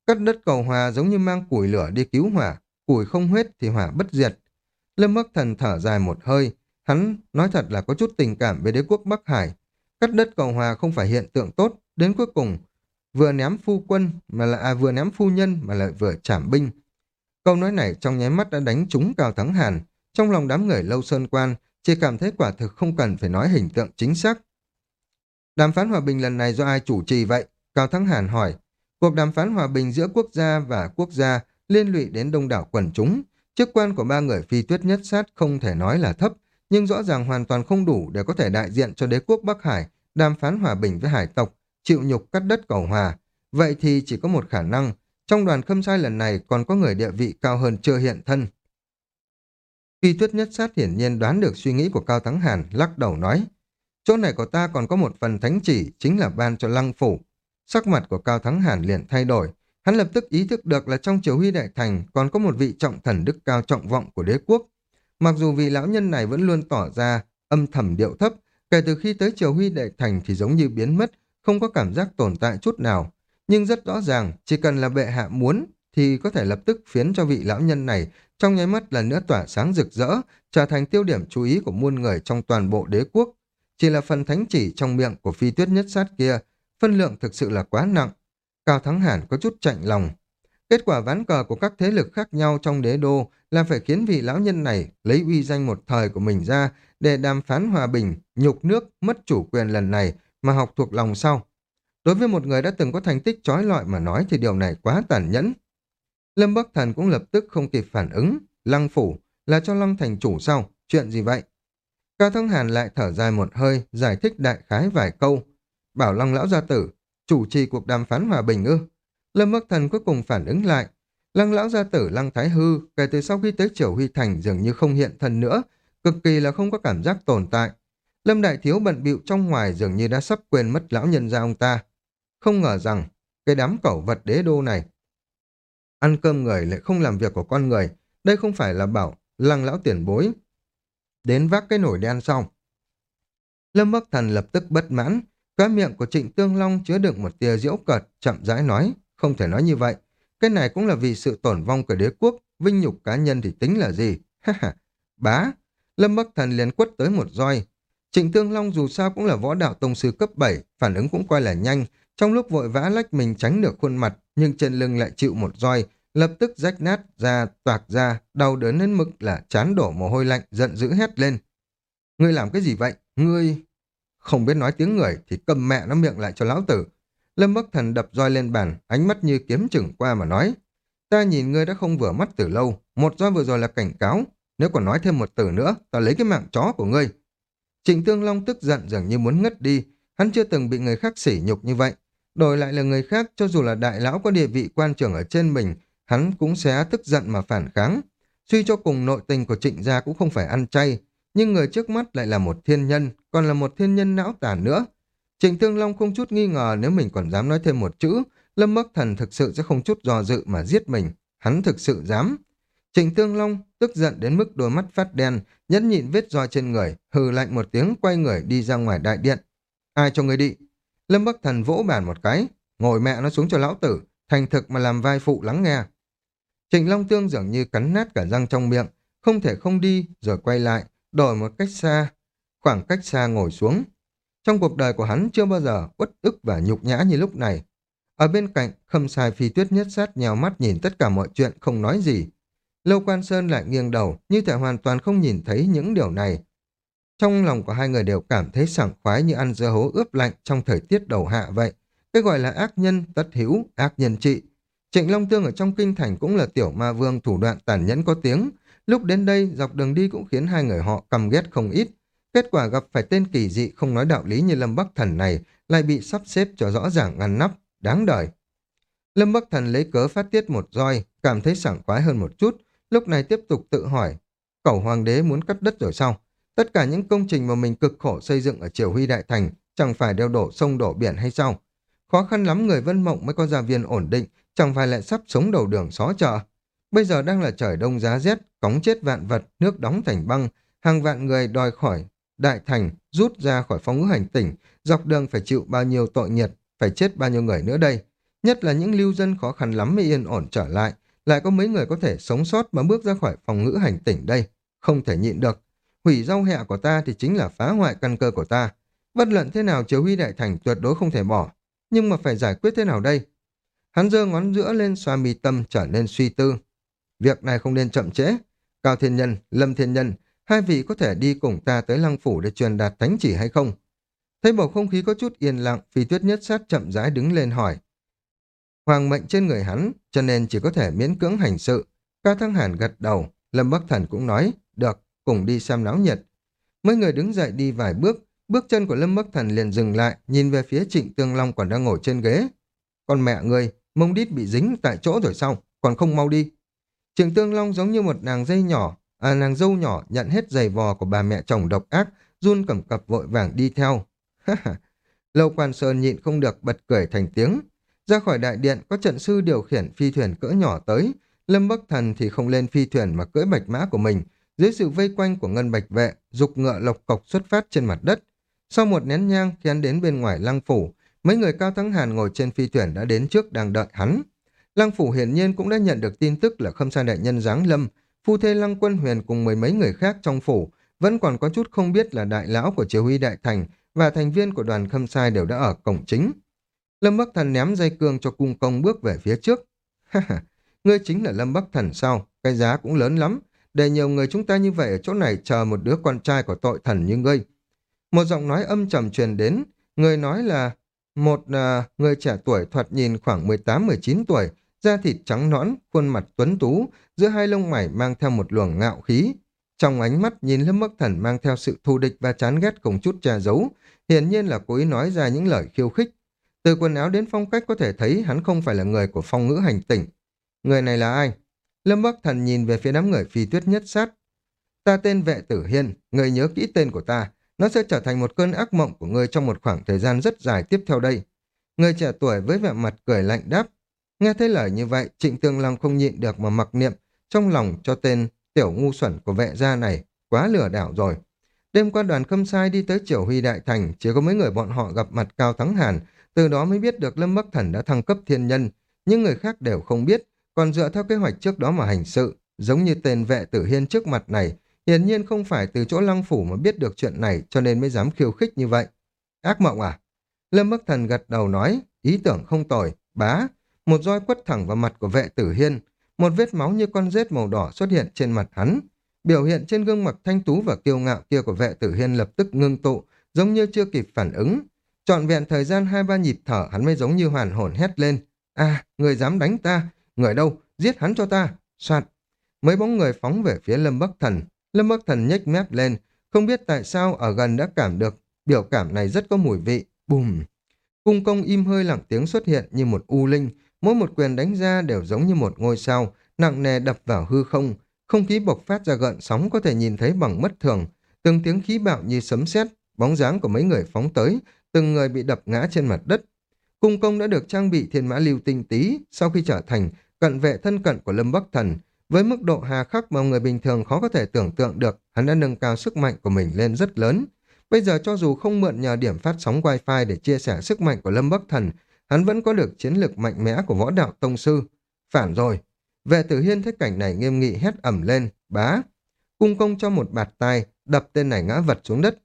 Cắt đất cầu hòa giống như mang củi lửa đi cứu hỏa, củi không huyết thì hỏa bất diệt. Lâm Bắc Thần thở dài một hơi, hắn nói thật là có chút tình cảm với đế quốc Bắc Hải. Cắt đất cầu hòa không phải hiện tượng tốt, đến cuối cùng vừa ném phu quân mà lại à, vừa ném phu nhân mà lại vừa chảm binh. Câu nói này trong nháy mắt đã đánh trúng Cao Thắng Hàn. Trong lòng đám người lâu sơn quan, chỉ cảm thấy quả thực không cần phải nói hình tượng chính xác. Đàm phán hòa bình lần này do ai chủ trì vậy? Cao Thắng Hàn hỏi. Cuộc đàm phán hòa bình giữa quốc gia và quốc gia liên lụy đến đông đảo quần chúng. Chức quan của ba người phi tuyết nhất sát không thể nói là thấp, nhưng rõ ràng hoàn toàn không đủ để có thể đại diện cho đế quốc Bắc Hải đàm phán hòa bình với hải tộc, chịu nhục cắt đất cầu hòa. Vậy thì chỉ có một khả năng, trong đoàn khâm sai lần này còn có người địa vị cao hơn chưa hiện thân. Phi tuyết nhất sát hiển nhiên đoán được suy nghĩ của Cao Thắng Hàn, lắc đầu nói. Chỗ này của ta còn có một phần thánh chỉ, chính là ban cho lăng phủ. Sắc mặt của Cao Thắng Hàn liền thay đổi. Hắn lập tức ý thức được là trong triều huy đại thành còn có một vị trọng thần đức cao trọng vọng của đế quốc. Mặc dù vị lão nhân này vẫn luôn tỏ ra âm thầm điệu thấp, kể từ khi tới triều huy đại thành thì giống như biến mất, không có cảm giác tồn tại chút nào. Nhưng rất rõ ràng, chỉ cần là bệ hạ muốn thì có thể lập tức phiến cho vị lão nhân này trong nháy mắt lần nữa tỏa sáng rực rỡ, trở thành tiêu điểm chú ý của muôn người trong toàn bộ đế quốc. Chỉ là phần thánh chỉ trong miệng của phi tuyết nhất sát kia, phân lượng thực sự là quá nặng. Cao Thắng Hàn có chút chạnh lòng. Kết quả ván cờ của các thế lực khác nhau trong đế đô là phải khiến vị lão nhân này lấy uy danh một thời của mình ra để đàm phán hòa bình, nhục nước, mất chủ quyền lần này mà học thuộc lòng sau. Đối với một người đã từng có thành tích trói lọi mà nói thì điều này quá tàn nhẫn. Lâm Bắc Thần cũng lập tức không kịp phản ứng. Lăng phủ là cho Lăng thành chủ sau, chuyện gì vậy? Cao Thông Hàn lại thở dài một hơi, giải thích đại khái vài câu. Bảo Lăng lão gia tử, chủ trì cuộc đàm phán hòa bình ư. Lâm Bắc Thần cuối cùng phản ứng lại. Lăng lão gia tử Lăng Thái Hư kể từ sau khi tới Triều Huy Thành dường như không hiện thân nữa, cực kỳ là không có cảm giác tồn tại. Lâm Đại Thiếu bận bịu trong ngoài dường như đã sắp quên mất lão nhân gia ông ta. Không ngờ rằng cái đám cẩu vật đế đô này ăn cơm người lại không làm việc của con người. Đây không phải là bảo lăng lão tiền bối. Đến vác cái nổi đen xong. Lâm Bắc Thần lập tức bất mãn. Cái miệng của Trịnh Tương Long chứa đựng một tia diễu cợt, chậm rãi nói. Không thể nói như vậy. Cái này cũng là vì sự tổn vong của đế quốc. Vinh nhục cá nhân thì tính là gì? Ha ha. Bá. Lâm Bắc Thần liền quất tới một roi. Trịnh Tương Long dù sao cũng là võ đạo tông sư cấp 7, phản ứng cũng coi là nhanh, trong lúc vội vã lách mình tránh được khuôn mặt, nhưng trên lưng lại chịu một roi, lập tức rách nát ra, toạc ra, đau đớn đến mức là chán đổ mồ hôi lạnh, giận dữ hét lên. Ngươi làm cái gì vậy? Ngươi... Không biết nói tiếng người thì cầm mẹ nó miệng lại cho lão tử. Lâm Bắc Thần đập roi lên bàn, ánh mắt như kiếm chừng qua mà nói. Ta nhìn ngươi đã không vừa mắt từ lâu, một roi vừa rồi là cảnh cáo. Nếu còn nói thêm một từ nữa, ta lấy cái mạng chó của ngươi. Trịnh Tương Long tức giận dường như muốn ngất đi, hắn chưa từng bị người khác sỉ nhục như vậy. Đổi lại là người khác, cho dù là đại lão có địa vị quan trưởng ở trên mình, hắn cũng sẽ tức giận mà phản kháng. Suy cho cùng nội tình của trịnh gia cũng không phải ăn chay, nhưng người trước mắt lại là một thiên nhân, còn là một thiên nhân não tàn nữa. Trịnh Tương Long không chút nghi ngờ nếu mình còn dám nói thêm một chữ, Lâm Bắc Thần thực sự sẽ không chút dò dự mà giết mình. Hắn thực sự dám. Trịnh Tương Long tức giận đến mức đôi mắt phát đen, nhẫn nhịn vết roi trên người, hừ lạnh một tiếng quay người đi ra ngoài đại điện. Ai cho người đi? Lâm Bắc Thần vỗ bàn một cái, ngồi mẹ nó xuống cho lão tử, thành thực mà làm vai phụ lắng nghe. Trịnh Long Tương dường như cắn nát cả răng trong miệng, không thể không đi, rồi quay lại, đổi một cách xa, khoảng cách xa ngồi xuống. Trong cuộc đời của hắn chưa bao giờ uất ức và nhục nhã như lúc này. Ở bên cạnh, khâm sai phi tuyết nhất sát nhào mắt nhìn tất cả mọi chuyện không nói gì. Lâu Quan Sơn lại nghiêng đầu, như thể hoàn toàn không nhìn thấy những điều này. Trong lòng của hai người đều cảm thấy sảng khoái như ăn dưa hấu ướp lạnh trong thời tiết đầu hạ vậy. Cái gọi là ác nhân tất hữu, ác nhân trị. Trịnh Long Tương ở trong kinh thành cũng là tiểu ma vương thủ đoạn tàn nhẫn có tiếng. Lúc đến đây, dọc đường đi cũng khiến hai người họ căm ghét không ít. Kết quả gặp phải tên kỳ dị không nói đạo lý như Lâm Bắc Thần này lại bị sắp xếp cho rõ ràng ngăn nắp, đáng đời. Lâm Bắc Thần lấy cớ phát tiết một roi, cảm thấy sảng khoái hơn một chút, lúc này tiếp tục tự hỏi, cẩu hoàng đế muốn cắt đất rồi sao? Tất cả những công trình mà mình cực khổ xây dựng ở Triều Huy Đại Thành chẳng phải đều đổ sông đổ biển hay sao? Khó khăn lắm người Vân Mộng mới có gia viên ổn định, chẳng phải lại sắp sống đầu đường xó chợ. Bây giờ đang là trời đông giá rét, cóng chết vạn vật, nước đóng thành băng, hàng vạn người đòi khỏi đại thành, rút ra khỏi phong ngữ hành tỉnh, dọc đường phải chịu bao nhiêu tội nhiệt phải chết bao nhiêu người nữa đây. Nhất là những lưu dân khó khăn lắm mới yên ổn trở lại, lại có mấy người có thể sống sót mà bước ra khỏi phòng ngữ hành tỉnh đây. Không thể nhịn được. Hủy rau hẹ của ta thì chính là phá hoại căn cơ của ta. Bất luận thế nào chiếu huy đại thành tuyệt đối không thể bỏ. Nhưng mà phải giải quyết thế nào đây? Hắn giơ ngón giữa lên xoa mi tâm trở nên suy tư. Việc này không nên chậm trễ. Cao Thiên Nhân, Lâm Thiên Nhân, hai vị có thể đi cùng ta tới lăng phủ để truyền đạt thánh chỉ hay không? Thấy bầu không khí có chút yên lặng, phi tuyết nhất sát chậm rãi đứng lên hỏi. Hoàng mệnh trên người hắn, cho nên chỉ có thể miễn cưỡng hành sự. Cao Thăng Hàn gật đầu, Lâm Bắc Thần cũng nói, được, cùng đi xem náo nhiệt. Mấy người đứng dậy đi vài bước, bước chân của Lâm Bắc Thần liền dừng lại, nhìn về phía Trịnh Tương Long còn đang ngồi trên ghế. Con mẹ ngươi, mông đít bị dính tại chỗ rồi sao, còn không mau đi. Trịnh Tương Long giống như một nàng dây nhỏ, à, nàng dâu nhỏ nhận hết giày vò của bà mẹ chồng độc ác, run cầm cập vội vàng đi theo. Lâu quan sơn nhịn không được bật cười thành tiếng. Ra khỏi đại điện có trận sư điều khiển phi thuyền cỡ nhỏ tới. Lâm Bắc Thần thì không lên phi thuyền mà cưỡi bạch mã của mình. Dưới sự vây quanh của ngân bạch vệ, dục ngựa lộc cộc xuất phát trên mặt đất. Sau một nén nhang khi hắn đến bên ngoài lăng phủ, mấy người cao thắng hàn ngồi trên phi thuyền đã đến trước đang đợi hắn. Lăng phủ hiển nhiên cũng đã nhận được tin tức là khâm sai đại nhân giáng lâm, phu thê lăng quân huyền cùng mười mấy người khác trong phủ, vẫn còn có chút không biết là đại lão của triều huy đại thành và thành viên của đoàn khâm sai đều đã ở cổng chính. Lâm Bắc Thần ném dây cương cho cung công bước về phía trước. Ha ha, ngươi chính là Lâm Bắc Thần sao? Cái giá cũng lớn lắm. Để nhiều người chúng ta như vậy ở chỗ này chờ một đứa con trai của tội thần như ngươi. Một giọng nói âm trầm truyền đến. Người nói là một à, người trẻ tuổi thoạt nhìn khoảng 18-19 tuổi, da thịt trắng nõn, khuôn mặt tuấn tú, giữa hai lông mày mang theo một luồng ngạo khí. Trong ánh mắt nhìn Lâm Bắc Thần mang theo sự thù địch và chán ghét cùng chút che giấu, hiển nhiên là cố ý nói ra những lời khiêu khích. Từ quần áo đến phong cách có thể thấy hắn không phải là người của phong ngữ hành tỉnh. Người này là ai? Lâm Bắc Thần nhìn về phía đám người phi tuyết nhất sát. Ta tên vệ tử hiên, người nhớ kỹ tên của ta. Nó sẽ trở thành một cơn ác mộng của ngươi trong một khoảng thời gian rất dài tiếp theo đây. Người trẻ tuổi với vẻ mặt cười lạnh đáp. Nghe thấy lời như vậy, trịnh tương long không nhịn được mà mặc niệm trong lòng cho tên tiểu ngu xuẩn của vệ gia này. Quá lừa đảo rồi. Đêm qua đoàn khâm sai đi tới triều huy đại thành, chỉ có mấy người bọn họ gặp mặt Cao Thắng Hàn, từ đó mới biết được Lâm Bắc Thần đã thăng cấp thiên nhân. Nhưng người khác đều không biết, còn dựa theo kế hoạch trước đó mà hành sự, giống như tên vệ tử hiên trước mặt này, hiển nhiên không phải từ chỗ lăng phủ mà biết được chuyện này cho nên mới dám khiêu khích như vậy. Ác mộng à? Lâm Bắc Thần gật đầu nói, ý tưởng không tồi, bá. Một roi quất thẳng vào mặt của vệ tử hiên, một vết máu như con rết màu đỏ xuất hiện trên mặt hắn. Biểu hiện trên gương mặt thanh tú và kiêu ngạo kia của vệ tử hiên lập tức ngưng tụ, giống như chưa kịp phản ứng. Trọn vẹn thời gian hai ba nhịp thở hắn mới giống như hoàn hồn hét lên. À, người dám đánh ta, người đâu, giết hắn cho ta, soạt. Mấy bóng người phóng về phía Lâm Bắc Thần. Lâm Bắc Thần nhếch mép lên, không biết tại sao ở gần đã cảm được biểu cảm này rất có mùi vị. Bùm! Cung công im hơi lặng tiếng xuất hiện như một u linh, mỗi một quyền đánh ra đều giống như một ngôi sao, nặng nề đập vào hư không, không khí bộc phát ra gợn sóng có thể nhìn thấy bằng mất thường, từng tiếng khí bạo như sấm sét, bóng dáng của mấy người phóng tới, từng người bị đập ngã trên mặt đất. Cung công đã được trang bị thiên mã lưu tinh tí, sau khi trở thành cận vệ thân cận của Lâm Bắc Thần, với mức độ hà khắc mà người bình thường khó có thể tưởng tượng được, hắn đã nâng cao sức mạnh của mình lên rất lớn. Bây giờ cho dù không mượn nhờ điểm phát sóng wifi để chia sẻ sức mạnh của Lâm Bắc Thần, hắn vẫn có được chiến lược mạnh mẽ của võ đạo tông sư. Phản rồi. Vệ tử hiên thấy cảnh này nghiêm nghị hét ẩm lên, bá. Cung công cho một bạt tay, đập tên này ngã vật xuống đất.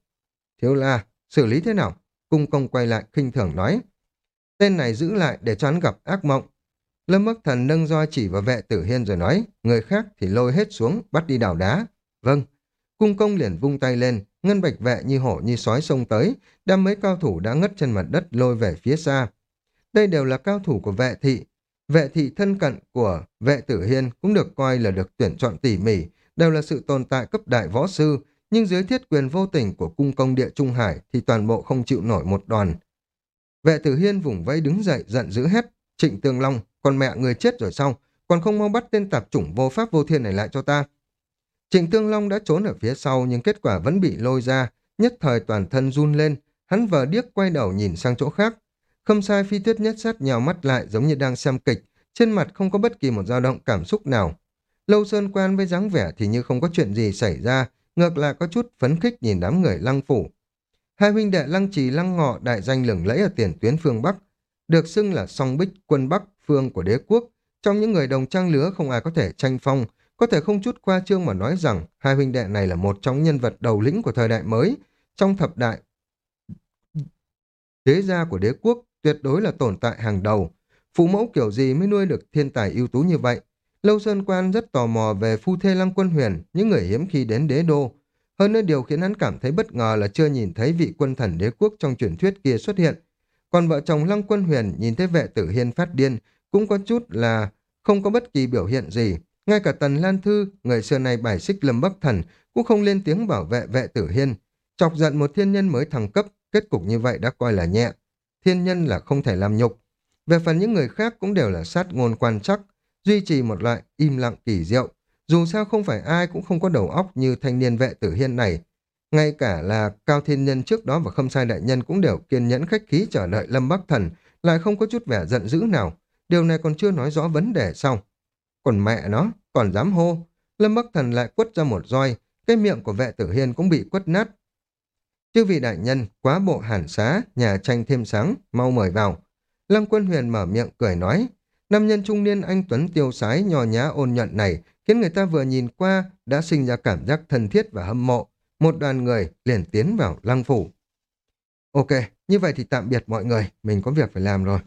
Thiếu la, xử lý thế nào? Cung công quay lại khinh thường nói. Tên này giữ lại để cho hắn gặp ác mộng. Lâm Bắc Thần nâng roi chỉ vào vệ tử hiên rồi nói, người khác thì lôi hết xuống, bắt đi đào đá. Vâng. Cung công liền vung tay lên, ngân bạch vệ như hổ như sói xông tới, đem mấy cao thủ đã ngất trên mặt đất lôi về phía xa. Đây đều là cao thủ của vệ thị. Vệ thị thân cận của vệ tử hiên cũng được coi là được tuyển chọn tỉ mỉ, đều là sự tồn tại cấp đại võ sư, nhưng dưới thiết quyền vô tình của cung công địa Trung Hải thì toàn bộ không chịu nổi một đòn. Vệ tử hiên vùng vẫy đứng dậy giận dữ hét, trịnh tương long, con mẹ người chết rồi sao? còn không mau bắt tên tạp chủng vô pháp vô thiên này lại cho ta. Trịnh Tương Long đã trốn ở phía sau nhưng kết quả vẫn bị lôi ra, nhất thời toàn thân run lên, hắn vờ điếc quay đầu nhìn sang chỗ khác. Khâm sai phi tuyết nhất sát nhào mắt lại giống như đang xem kịch, trên mặt không có bất kỳ một dao động cảm xúc nào. Lâu Sơn quan với dáng vẻ thì như không có chuyện gì xảy ra, ngược lại có chút phấn khích nhìn đám người lăng phủ. Hai huynh đệ lăng trì lăng ngọ đại danh lừng lẫy ở tiền tuyến phương Bắc, được xưng là song bích quân Bắc phương của đế quốc. Trong những người đồng trang lứa không ai có thể tranh phong, có thể không chút qua trương mà nói rằng hai huynh đệ này là một trong nhân vật đầu lĩnh của thời đại mới, trong thập đại đế gia của đế quốc tuyệt đối là tồn tại hàng đầu. Phụ mẫu kiểu gì mới nuôi được thiên tài ưu tú như vậy? Lâu Sơn Quan rất tò mò về phu thê Lăng Quân Huyền, những người hiếm khi đến đế đô. Hơn nữa điều khiến hắn cảm thấy bất ngờ là chưa nhìn thấy vị quân thần đế quốc trong truyền thuyết kia xuất hiện. Còn vợ chồng Lăng Quân Huyền nhìn thấy vệ tử hiên phát điên, cũng có chút là không có bất kỳ biểu hiện gì. Ngay cả Tần Lan Thư, người xưa này bài xích Lâm Bắc Thần, cũng không lên tiếng bảo vệ vệ tử hiên. Chọc giận một thiên nhân mới thăng cấp, kết cục như vậy đã coi là nhẹ. Thiên nhân là không thể làm nhục. Về phần những người khác cũng đều là sát ngôn quan chắc, duy trì một loại im lặng kỳ diệu. Dù sao không phải ai cũng không có đầu óc như thanh niên vệ tử hiên này. Ngay cả là Cao Thiên Nhân trước đó và Khâm Sai Đại Nhân cũng đều kiên nhẫn khách khí chờ đợi Lâm Bắc Thần, lại không có chút vẻ giận dữ nào. Điều này còn chưa nói rõ vấn đề xong. Còn mẹ nó, còn dám hô. Lâm Bắc Thần lại quất ra một roi, cái miệng của vệ tử hiên cũng bị quất nát. Chư vị đại nhân, quá bộ hàn xá, nhà tranh thêm sáng, mau mời vào. Lâm Quân Huyền mở miệng cười nói, nam nhân trung niên anh Tuấn tiêu sái nhò nhá ôn nhuận này khiến người ta vừa nhìn qua đã sinh ra cảm giác thân thiết và hâm mộ. Một đoàn người liền tiến vào lăng phủ. Ok, như vậy thì tạm biệt mọi người, mình có việc phải làm rồi.